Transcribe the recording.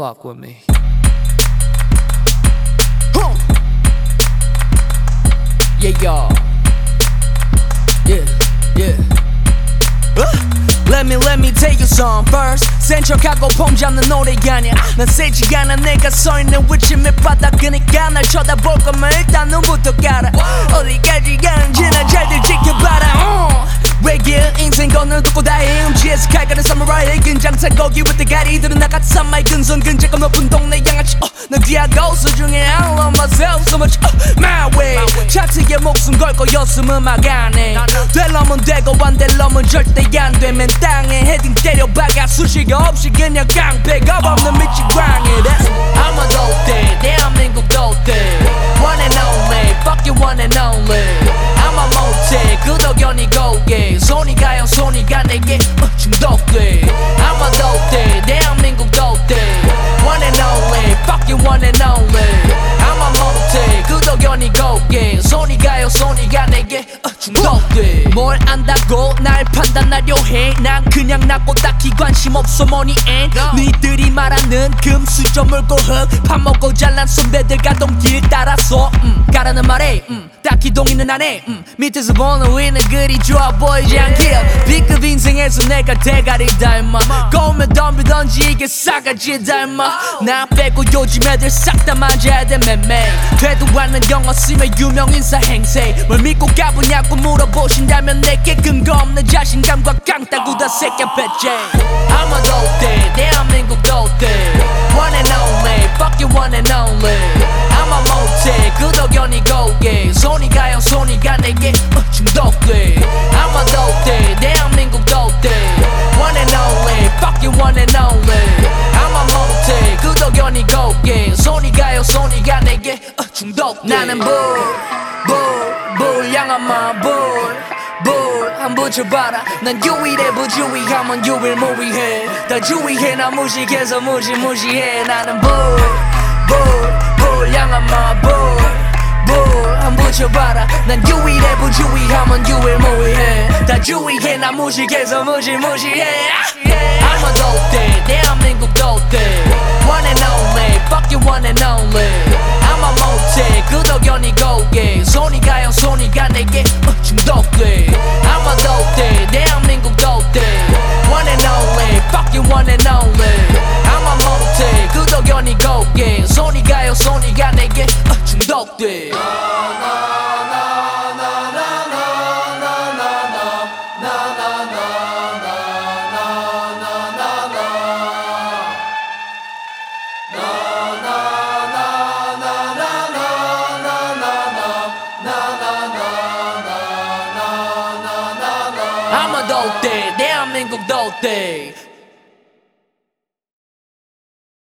fuck with me. Huh. Yeah, y'all. Yeah, yeah. Uh, Let me let me tell you some first 센척하고 폼 잡는 노래가 아니야 난 세지 않아 내가 서 있는 위치 밑바닥이니까 날 쳐다볼 거면 일단 눈부터 깔아 어디까지 가는지 난 잘들 지켜봐라 uh. 외길 인생 건을 두고 다해 음지에서 칼가는 장탄 거기 with 대가리들은 나같이 산마이 근손 근제감 높은 동네 양아치. uh, 난 귀하고 소중해 I love myself so much. uh, my way. 차트에 목숨 걸 거였으면 막 안해 될려면 되고 안 될려면 절대 안돼맨 땅에 헤딩 때려 박아 수식어 없이 그냥 깡패가 없는 미친 광해 That's I'm 뭘 안다고 날 판단하려 해 난 그냥 나고 딱히 관심 없어 money and 니들이 말하는 금수저 물고 흙밥 먹고 잘난 선배들과 동길 따라서 음, 가라는 말에 음, 딱히 동의는 안해. 음, 밑에서 보는 위는 그리 좋아 보이지 않게 B급 인생에서 내가 대가리다 임마. 꼬우면 덤비던지 이게 싸가지다 임마. 나 빼고 요즘 애들 싹 다 맞아야 돼 맴매. 되도 않는 영어 쓰면 유명 인사 행세. 뭘 믿고 가보냐고 물어보신다면 내게 근거 없는 자신감과 깡따구 다 새끼 배째. I'm a 도대 대한민국 도대 One 가요 손이 가 내게 어, 중독돼. I'm a 도대 대한민국 도대 One and only. Fuck you one and only. I'm a 모태 구독연이 고개 손이 가요 손이 가 내게 어, 중독돼. 나는 불불 불량한 마불불안 붙여봐라. 난 유일해 부주의하면 유일무이해. 다 주의해 나 무식해서 무시무시해. 나는 불불 난 유일해 부주의하면 유일무이해. 다 주의해 나 무식해서 무시무시해. I'm a 도대 대한민국 도대 One and only Fuck you one and only. I'm a 모태 구독연이 고개 손이 가요 손이 가 내게 어, 중독돼 I'm a 도대 대한민국 도대 One and only Fuck you one and only. I'm a 모태 구독연이 고개 손이 가요 손이 가 내게 어, 중독돼 I'm a 도대 대한민국 도대